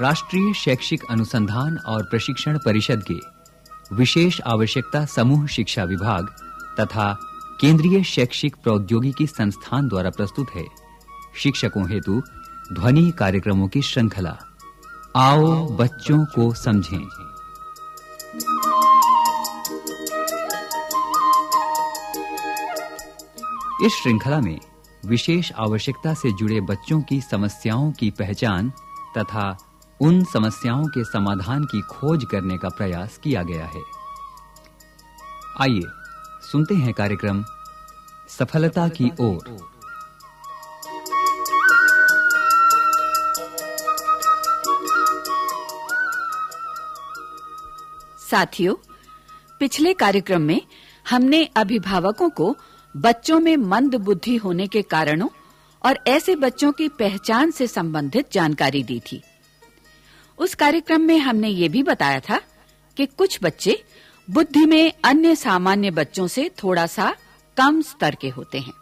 राष्ट्रीय शैक्षिक अनुसंधान और प्रशिक्षण परिषद के विशेष आवश्यकता समूह शिक्षा विभाग तथा केंद्रीय शैक्षिक प्रौद्योगिकी संस्थान द्वारा प्रस्तुत है। शिक्षकों हेतु ध्वनि कार्यक्रमों की श्रृंखला। आओ बच्चों को समझें। इस श्रृंखला में विशेष आवश्यकता से जुड़े बच्चों की समस्याओं की पहचान तथा उन समस्याओं के समाधान की खोज करने का प्रयास किया गया है। आइए, सुनते हैं कार्यक्रम सफलता की ओर। साथियों, पिछले कार्यक्रम में हमने अभिभावकों को बच्चों में मंद बुद्धि होने के कारणों और ऐसे बच्चों की पहचान से संबंधित जानकारी दी थी। उस कार्यक्रम में हमने ये भी बताया था कि कुछ बच्चे बुद्धि में अन्य सामान्य बच्चों से थोड़ा सा कम स्तर के होते हैं।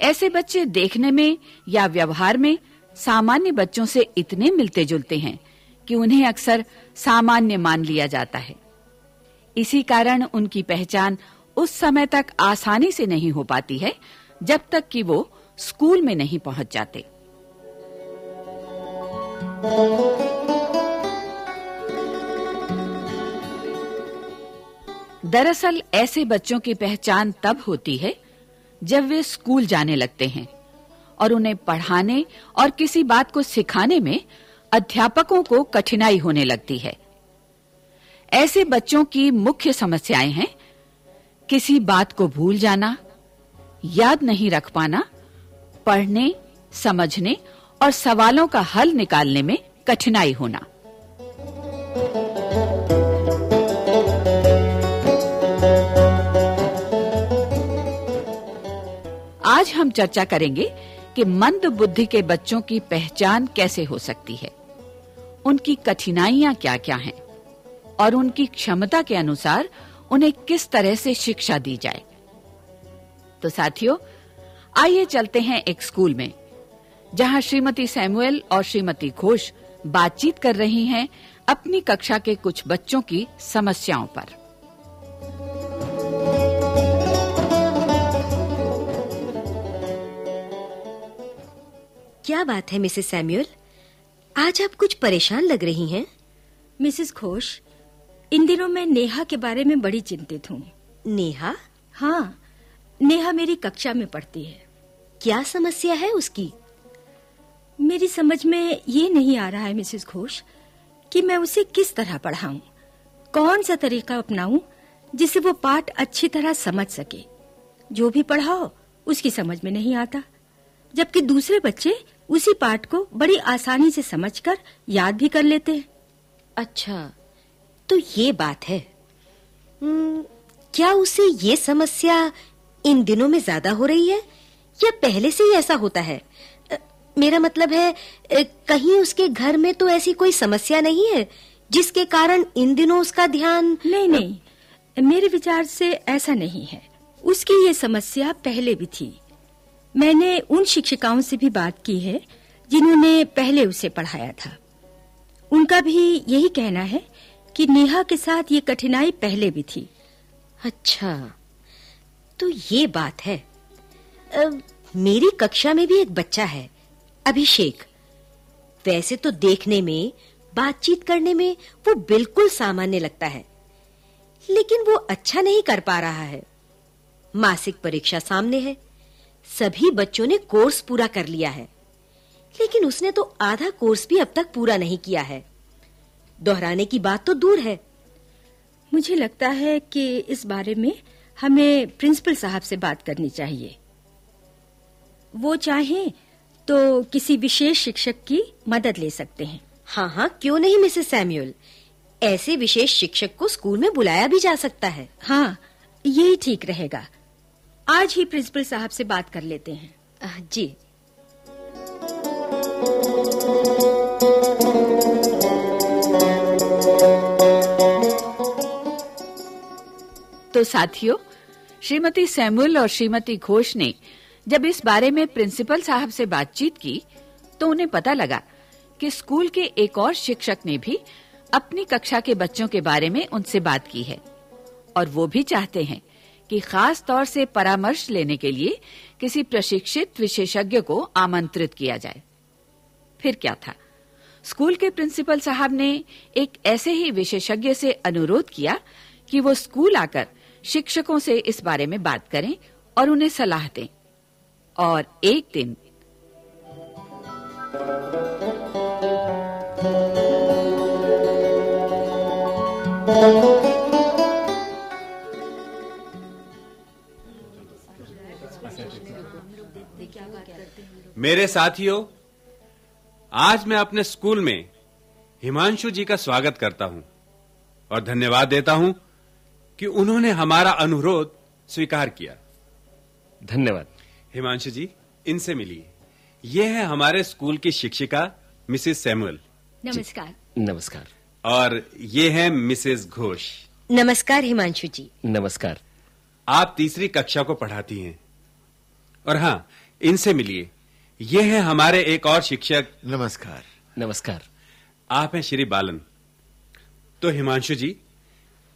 ऐसे बच्चे देखने में या व्यवहार में सामान्य बच्चों से इतने मिलते-जुलते हैं कि उन्हें अक्सर सामान्य मान लिया जाता है। इसी कारण उनकी पहचान उस समय तक आसानी से नहीं हो पाती है, जब तक कि वो स्कूल में नहीं पहुँच जाते। दरअसल ऐसे बच्चों की पहचान तब होती है जब वे स्कूल जाने लगते हैं और उन्हें पढ़ाने और किसी बात को सिखाने में अध्यापकों को कठिनाई होने लगती है। ऐसे बच्चों की मुख्य समस्याएँ हैं, किसी बात को भूल जाना, याद नहीं रख पाना, पढ़ने, समझने और सवालों का हल निकालने में कठिनाई होना। आज हम चर्चा करेंगे कि मंद बुद्धि के बच्चों की पहचान कैसे हो सकती है। उनकी कठिनाइयाँ क्या-क्या हैं और उनकी क्षमता के अनुसार उन्हें किस तरह से शिक्षा दी जाए। तो साथियों, आइए चलते हैं एक स्कूल में। जहाँ श्रीमती सैमुअल और श्रीमती घोष बातचीत कर रही हैं अपनी कक्षा के कुछ बच्चों की समस्याओं पर। क्या बात है मिसेस सैमुअल आज आप कुछ परेशान लग रही हैं? मिसेस घोष इन दिनों मैं नेहा के बारे में बड़ी चिंतित हूँ। नेहा? हाँ नेहा मेरी कक्षा में पढ़ती है। क्या समस्या है उसकी? मेरी समझ में ये नहीं आ रहा है मिसेस घोष कि मैं उसे किस तरह पढ़ाऊं कौन सा तरीका अपनाऊं जिससे वो पाठ अच्छी तरह समझ सके। जो भी पढ़ाओ उसकी समझ में नहीं आता जबकि दूसरे बच्चे उसी पाठ को बड़ी आसानी से समझकर याद भी कर लेते हैं। अच्छा तो ये बात है। हम्म, क्या उसे ये समस्या इन दिनों में ज़्यादा हो रही है या पहले से ही ऐसा होता है? मेरा मतलब है कहीं उसके घर में तो ऐसी कोई समस्या नहीं है जिसके कारण इन दिनों उसका ध्यान नहीं नहीं मेरे विचार से ऐसा नहीं है। उसकी ये समस्या पहले भी थी। मैंने उन शिक्षिकाओं से भी बात की है जिन्होंने पहले उसे पढ़ाया था। उनका भी यही कहना है कि नेहा के साथ ये कठिनाई पहले भी थी। अच्छा तो ये बात है। अ, मेरी कक्षा में भी एक बच्चा है। अभिषेक। वैसे तो देखने में, बातचीत करने में वो बिल्कुल सामान्य लगता है। लेकिन वो अच्छा नहीं कर पा रहा है। मासिक परीक्षा सामने है। सभी बच्चों ने कोर्स पूरा कर लिया है। लेकिन उसने तो आधा कोर्स भी अब तक पूरा नहीं किया है। दोहराने की बात तो दूर है। मुझे लगता है कि इस बारे में हमें प्रिंसिपल साहब से बात करनी चाहिए। वो चाहें तो किसी विशेष शिक्षक की मदद ले सकते हैं। हाँ हाँ क्यों नहीं मिसेस सैमुअल ऐसे विशेष शिक्षक को स्कूल में बुलाया भी जा सकता है। हाँ यही ठीक रहेगा। आज ही प्रिंसिपल साहब से बात कर लेते हैं। जी। तो साथियों श्रीमती सैमुअल और श्रीमती घोष ने जब इस बारे में प्रिंसिपल साहब से बातचीत की तो उन्हें पता लगा कि स्कूल के एक और शिक्षक ने भी अपनी कक्षा के बच्चों के बारे में उनसे बात की है और वो भी चाहते हैं कि खास तौर से परामर्श लेने के लिए किसी प्रशिक्षित विशेषज्ञ को आमंत्रित किया जाए। फिर क्या था? स्कूल के प्रिंसिपल साहब ने एक ऐसे ही विशेषज्ञ से अनुरोध किया कि वो स्कूल आकर शिक्षकों से इस बारे में बात करें और उन्हें सलाह दें। और एक दिन मेरे साथियों आज मैं अपने स्कूल में हिमांशु जी का स्वागत करता हूँ और धन्यवाद देता हूँ कि उन्होंने हमारा अनुरोध स्वीकार किया। धन्यवाद। हिमांशु जी इनसे मिलिए। ये है हमारे स्कूल की शिक्षिका मिसेस सैमुअल। नमस्कार। नमस्कार। और ये है मिसेस घोष। नमस्कार हिमांशु जी। नमस्कार। आप तीसरी कक्षा को पढ़ाती हैं। और हाँ इनसे मिलिए। ये है हमारे एक और शिक्षक। नमस्कार। नमस्कार। आप हैं श्री बालन। तो हिमांशु जी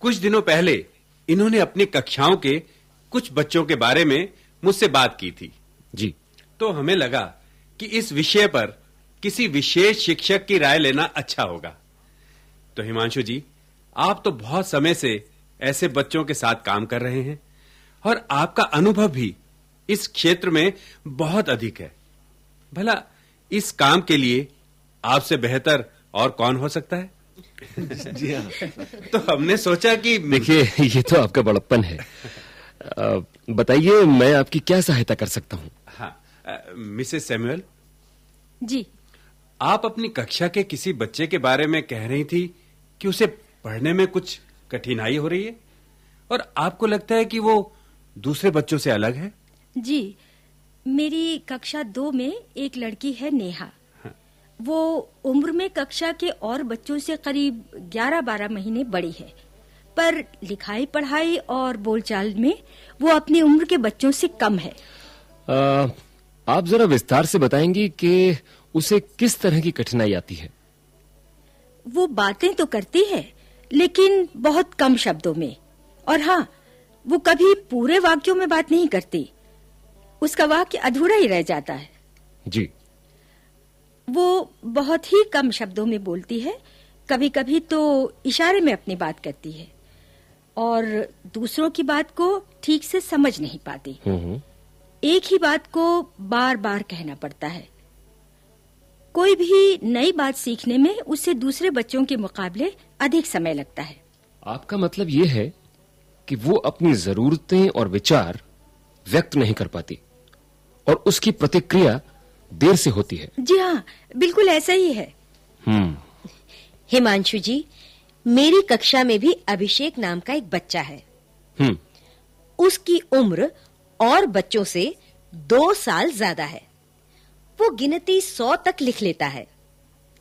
कुछ दिनों पहले इन्होंने अपनी कक्षाओं के कुछ बच्चों के बारे में मुझसे बात की थी। जी। तो हमें लगा कि इस विषय पर किसी विशेष शिक्षक की राय लेना अच्छा होगा। तो हिमांशु जी आप तो बहुत समय से ऐसे बच्चों के साथ काम कर रहे हैं और आपका अनुभव भी इस क्षेत्र में बहुत अधिक है। भला इस काम के लिए आपसे बेहतर और कौन हो सकता है? जी हाँ। तो हमने सोचा कि देखिए ये तो आपका बड़प्पन है। बताइए मैं आपकी क्या सहायता कर सकता हूँ? हाँ मिसेस सैमुअल जी। आप अपनी कक्षा के किसी बच्चे के बारे में कह रही थी कि उसे पढ़ने में कुछ कठिनाई हो रही है? और आपको लगता है कि वो दूसरे बच्चों से अलग है? जी मेरी कक्षा दो में एक लड़की है नेहा। वो उम्र में कक्षा के और बच्चों से करीब 11-12 महीने बड़ी है। पर लिखाई पढ़ाई और बोलचाल में वो अपनी उम्र के बच्चों से कम है। अ, आप जरा विस्तार से बताएँगी कि उसे किस तरह की कठिनाई आती है। वो बातें तो करती है लेकिन बहुत कम शब्दों में। और हाँ वो कभी पूरे वाक्यों में बात नहीं करती। उसका वाक्य अधूरा ही रह जाता है। जी। वो बहुत ही कम शब्दों में बोलती है कभी कभी तो इशारे में अपनी बात करती है। और दूसरों की बात को ठीक से समझ नहीं पाती। एक ही बात को बार बार कहना पड़ता है। कोई भी नई बात सीखने में उसे दूसरे बच्चों के मुकाबले अधिक समय लगता है। आपका मतलब ये है कि वो अपनी जरूरतें और विचार व्यक्त नहीं कर पाती और उसकी प्रतिक्रिया देर से होती है। जी हाँ बिल्कुल ऐसा ही है। हम्म। हिमांशु जी मेरी कक्षा में भी अभिषेक नाम का एक बच्चा है। हम्म। उसकी उम्र और बच्चों से दो साल ज़्यादा है। वो गिनती सौ तक लिख लेता है।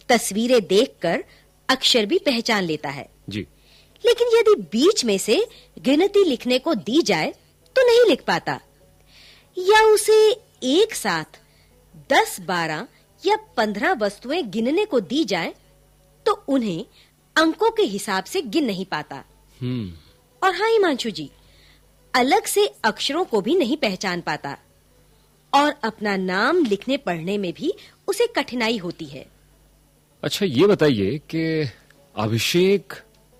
तस्वीरें देखकर अक्षर भी पहचान लेता है। जी। लेकिन यदि बीच में से गिनती लिखने को दी जाए तो नहीं लिख पाता। या उसे एक साथ दस बारह या पंद्रह वस्तुएँ गिनने को दी जाए तो उन्हें अंकों के हिसाब से गिन नहीं पाता। हम्म। और हाँ हिमांशु जी अलग से अक्षरों को भी नहीं पहचान पाता। और अपना नाम लिखने पढ़ने में भी उसे कठिनाई होती है। अच्छा ये बताइए कि अभिषेक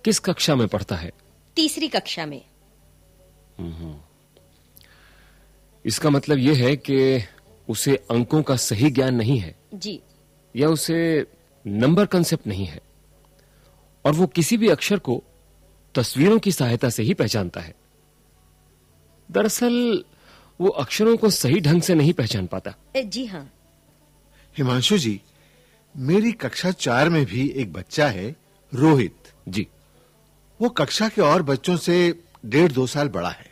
किस कक्षा में पढ़ता है? तीसरी कक्षा में। इसका मतलब ये है कि उसे अंकों का सही ज्ञान नहीं है जी। या उसे नंबर कंसेप्ट नहीं है। और वो किसी भी अक्षर को तस्वीरों की सहायता से ही पहचानता है। दरअसल वो अक्षरों को सही ढंग से नहीं पहचान पाता। ए, जी हाँ। हिमांशु जी मेरी कक्षा चार में भी एक बच्चा है रोहित। जी। वो कक्षा के और बच्चों से डेढ़ दो साल बड़ा है।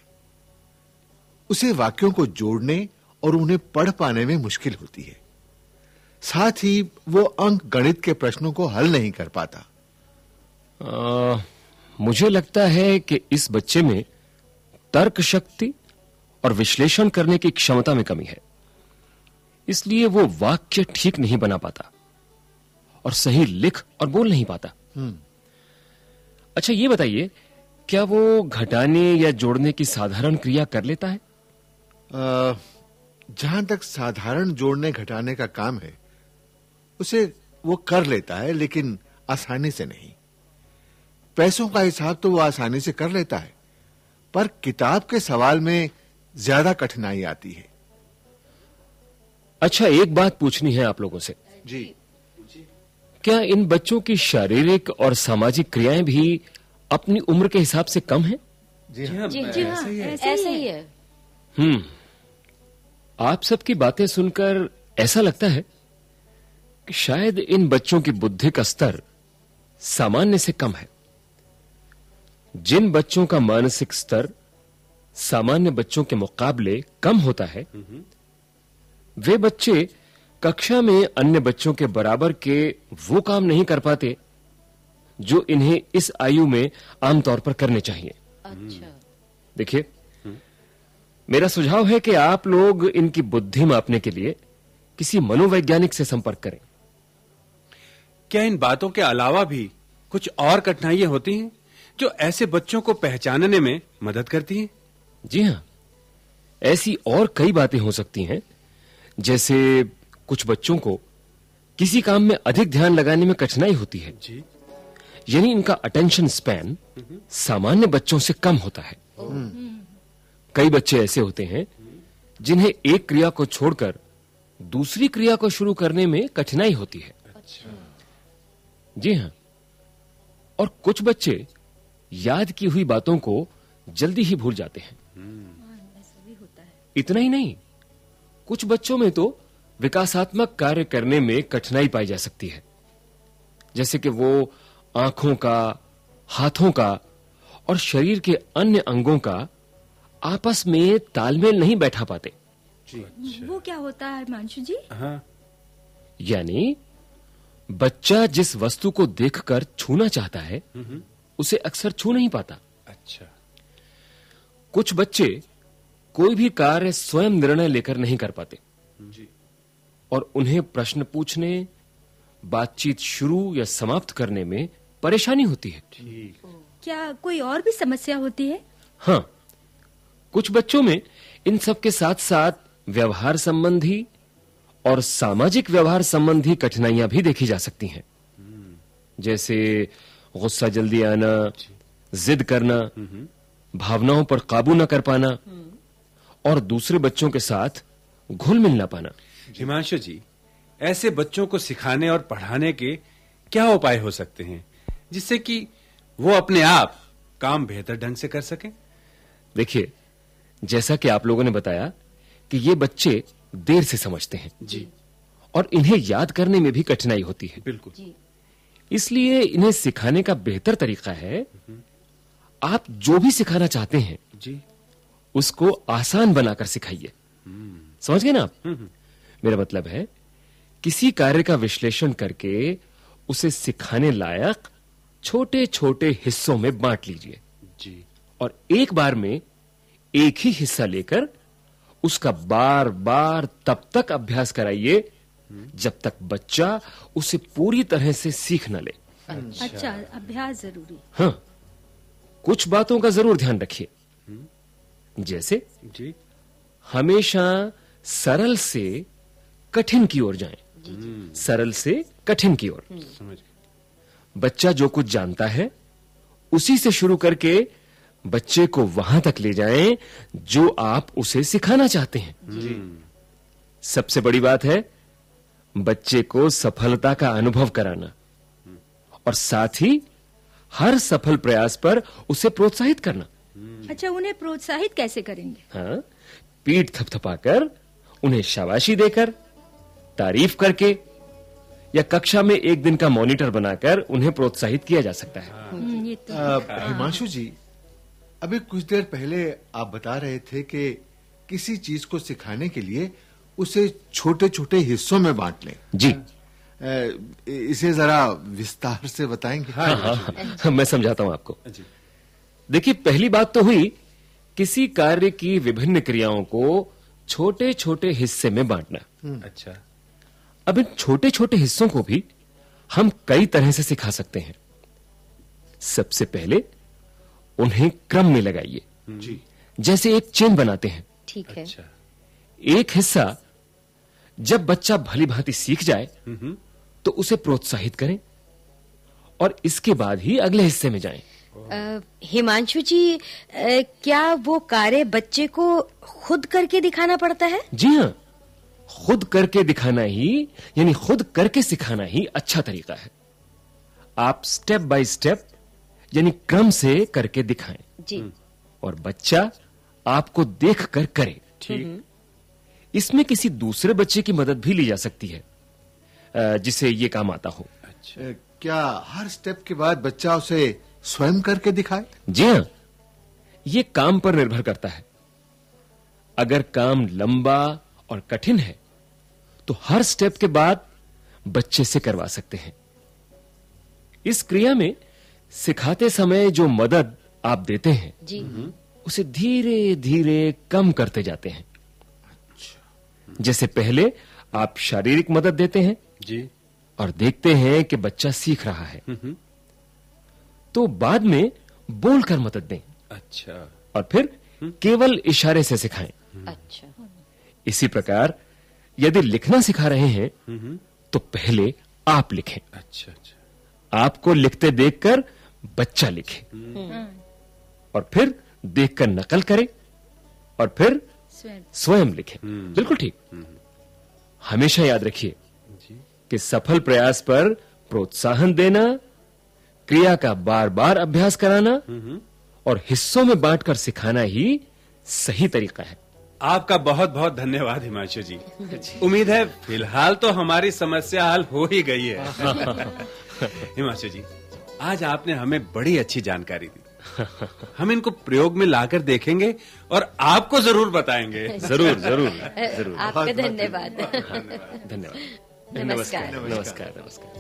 उसे वाक्यों को जोड़ने और उन्हें पढ़ पाने में मुश्किल होती है। साथ ही वो अंक गणित के प्रश्नों को हल नहीं कर पाता। आ, मुझे लगता है कि इस बच्चे में तर्क शक्ति और विश्लेषण करने की क्षमता में कमी है। इसलिए वो वाक्य ठीक नहीं बना पाता और सही लिख और बोल नहीं पाता। अच्छा ये बताइए क्या वो घटाने या जोड़ने की साधारण क्रिया कर लेता है? जहाँ तक साधारण जोड़ने घटाने का काम है उसे वो कर लेता है लेकिन आसानी से नहीं। पैसों का हिसाब तो वो आसानी से कर लेता है पर किताब के सवाल में ज़्यादा कठिनाई आती है। अच्छा एक बात पूछनी है आप लोगों से। जी। क्या इन बच्चों की शारीरिक और सामाजिक क्रियाएँ भी अपनी उम्र के हिसाब से कम हैं? जी हाँ। जी जी हाँ। ऐसा ही है। हम्म। आप सबकी बातें सुनकर ऐसा लगता है कि शायद इन बच्चों की बुद्धि का स्तर सामान्य से कम है। जिन बच्चों का मानसिक स्तर सामान्य बच्चों के मुकाबले कम होता है वे बच्चे कक्षा में अन्य बच्चों के बराबर के वो काम नहीं कर पाते जो इन्हें इस आयु में आमतौर पर करने चाहिए। अच्छा। देखिए मेरा सुझाव है कि आप लोग इनकी बुद्धि मापने के लिए किसी मनोवैज्ञानिक से संपर्क करें। क्या इन बातों के अलावा भी कुछ और कठिनाइयाँ होती हैं? जो ऐसे बच्चों को पहचानने में मदद करती हैं? जी हाँ। ऐसी और कई बातें हो सकती हैं जैसे कुछ बच्चों को किसी काम में अधिक ध्यान लगाने में कठिनाई होती है। जी। यानी इनका अटेंशन स्पैन सामान्य बच्चों से कम होता है। कई बच्चे ऐसे होते हैं जिन्हें एक क्रिया को छोड़कर दूसरी क्रिया को शुरू करने में कठिनाई होती है। अच्छा। जी हाँ। और कुछ बच्चे याद की हुई बातों को जल्दी ही भूल जाते हैं। इतना ही नहीं कुछ बच्चों में तो विकासात्मक कार्य करने में कठिनाई पाई जा सकती है। जैसे कि वो आँखों का हाथों का और शरीर के अन्य अंगों का आपस में तालमेल नहीं बैठा पाते। वो क्या होता है मानसू जी? हाँ। यानी बच्चा जिस वस्तु को देखकर छूना चाहता है उसे अक्सर छू नहीं पाता। अच्छा। कुछ बच्चे कोई भी कार्य स्वयं निर्णय लेकर नहीं कर पाते। जी। और उन्हें प्रश्न पूछने बातचीत शुरू या समाप्त करने में परेशानी होती है। ठीक क्या कोई और भी समस्या होती है? हाँ। कुछ बच्चों में इन सब के साथ साथ व्यवहार संबंधी और सामाजिक व्यवहार संबंधी कठिनाइयाँ भी देखी जा सकती हैं। जैसे गुस्सा जल्दी आना जिद करना भावनाओं पर काबू न कर पाना और दूसरे बच्चों के साथ घुल मिल ना पाना। हिमांशु जी ऐसे बच्चों को सिखाने और पढ़ाने के क्या उपाय हो सकते हैं जिससे कि वो अपने आप काम बेहतर ढंग से कर सकें? देखिए जैसा कि आप लोगों ने बताया कि ये बच्चे देर से समझते हैं जी। और इन्हें याद करने में भी कठिनाई होती है। बिल्कुल। इसलिए इन्हें सिखाने का बेहतर तरीका है आप जो भी सिखाना चाहते हैं जी। उसको आसान बनाकर सिखाइए। समझ गए ना आप? मेरा मतलब है किसी कार्य का विश्लेषण करके उसे सिखाने लायक छोटे छोटे हिस्सों में बांट लीजिए। जी। और एक बार में एक ही हिस्सा लेकर उसका बार बार तब तक अभ्यास कराइए जब तक बच्चा उसे पूरी तरह से सीख न ले। अच्छा अभ्यास ज़रूरी। हाँ कुछ बातों का ज़रूर ध्यान रखिए। जैसे जी। हमेशा सरल से कठिन की ओर जाएँ। सरल से कठिन की ओर। बच्चा जो कुछ जानता है उसी से शुरू करके बच्चे को वहाँ तक ले जाएँ जो आप उसे सिखाना चाहते हैं। सबसे बड़ी बात है बच्चे को सफलता का अनुभव कराना। और साथ ही हर सफल प्रयास पर उसे प्रोत्साहित करना। अच्छा उन्हें प्रोत्साहित कैसे करेंगे? हाँ पीठ थपथपाकर उन्हें शाबाशी देकर तारीफ़ करके या कक्षा में एक दिन का मॉनिटर बनाकर उन्हें प्रोत्साहित किया जा सकता है। हम्म, ये तो हिमांशु जी अभी कुछ देर पहले आप बता रहे थे कि किसी चीज़ को सिखाने के लिए उसे छोटे छोटे हिस्सों में बांट लें। जी। इसे जरा विस्तार से बताएँगे? हाँ हाँ हाँ, मैं समझाता हूँ आपको। जी। देखिए पहली बात तो हुई किसी कार्य की विभिन्न क्रियाओं को छोटे छोटे हिस्से में बांटना। अच्छा। अब इन छोटे छोटे हिस्सों को भी हम कई तरह से सिखा सकते हैं। सबसे पहले उन्हें क्रम में लगाइए। जी। जैसे एक चेन बनाते हैं। ठीक है। अच्छा। एक हिस्सा जब बच्चा भली भांति सीख जाए तो उसे प्रोत्साहित करें और इसके बाद ही अगले हिस्से में जाएँ। हिमांशु जी अ, क्या वो कार्य बच्चे को खुद करके दिखाना पड़ता है? जी हाँ खुद करके दिखाना ही यानी खुद करके सिखाना ही अच्छा तरीका है। आप स्टेप बाय स्टेप यानी क्रम से करके दिखाएँ। जी। और बच्चा आपको देख कर। करे ठीक इसमें किसी दूसरे बच्चे की मदद भी ली जा सकती है जिसे ये काम आता हो। अच्छा क्या हर स्टेप के बाद बच्चा उसे स्वयं करके दिखाए? जी हाँ ये काम पर निर्भर करता है। अगर काम लंबा और कठिन है तो हर स्टेप के बाद बच्चे से करवा सकते हैं। इस क्रिया में सिखाते समय जो मदद आप देते हैं जी। उसे धीरे धीरे कम करते जाते हैं। जैसे पहले आप शारीरिक मदद देते हैं जी। और देखते हैं कि बच्चा सीख रहा है। तो बाद में बोलकर मदद दें। अच्छा। और फिर केवल इशारे से सिखाएँ। अच्छा। इसी प्रकार यदि लिखना सिखा रहे हैं तो पहले आप लिखें। अच्छा अच्छा। आपको लिखते देखकर बच्चा लिखे। और फिर देखकर नकल करे। और फिर स्वयं। लिखे। बिल्कुल ठीक। हमेशा याद रखिए कि सफल प्रयास पर प्रोत्साहन देना क्रिया का बार बार अभ्यास कराना और हिस्सों में बांटकर सिखाना ही सही तरीका है। आपका बहुत बहुत धन्यवाद हिमांशु जी। उम्मीद है फ़िलहाल तो हमारी समस्या हल हो ही गई है। हिमांशु जी आज आपने हमें बड़ी अच्छी जानकारी दी। हम इनको प्रयोग में लाकर देखेंगे और आपको ज़रूर बताएँगे। ज़रूर ज़रूर ज़रूर। आपका धन्यवाद। धन्यवाद। नमस्कार। नमस्कार नमस्कार।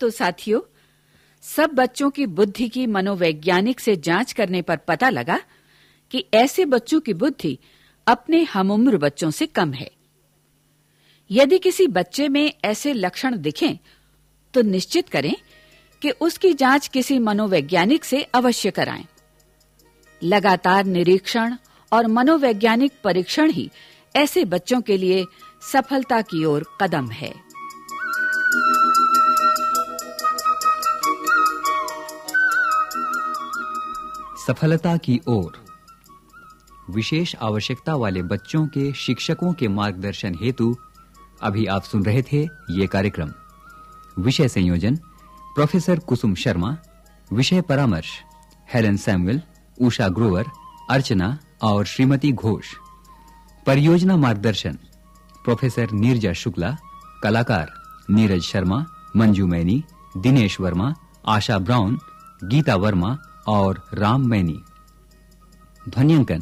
तो साथियों सब बच्चों की बुद्धि की मनोवैज्ञानिक से जाँच करने पर पता लगा कि ऐसे बच्चों की बुद्धि अपने हमउम्र बच्चों से कम है। यदि किसी बच्चे में ऐसे लक्षण दिखें तो निश्चित करें कि उसकी जाँच किसी मनोवैज्ञानिक से अवश्य कराएँ। लगातार निरीक्षण और मनोवैज्ञानिक परीक्षण ही ऐसे बच्चों के लिए सफलता की ओर कदम है। सफलता की ओर विशेष आवश्यकता वाले बच्चों के, शिक्षकों के मार्गदर्शन हेतु अभी आप सुन रहे थे ये कार्यक्रम। विषय संयोजन, प्रोफेसर कुसुम शर्मा, विषय परामर्श, हेलेन सैमुअल उषा ग्रोवर, अर्चना और श्रीमती घोष। परियोजना मार्गदर्शन, प्रोफेसर नीरजा शुक्ला, कलाकार नीरज शर्मा, मंजू मैनी, दिनेश वर्मा, आशा ब्राउन, गीता वर्मा और राम मैनी। ध्वनियांकन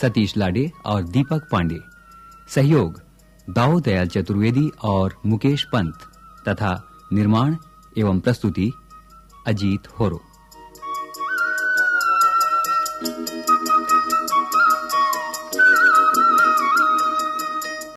सतीश लाडे और दीपक पांडे। सहयोग दाऊ दयाल चतुर्वेदी और मुकेश पंत तथा निर्माण एवं प्रस्तुति, अजीत होरो।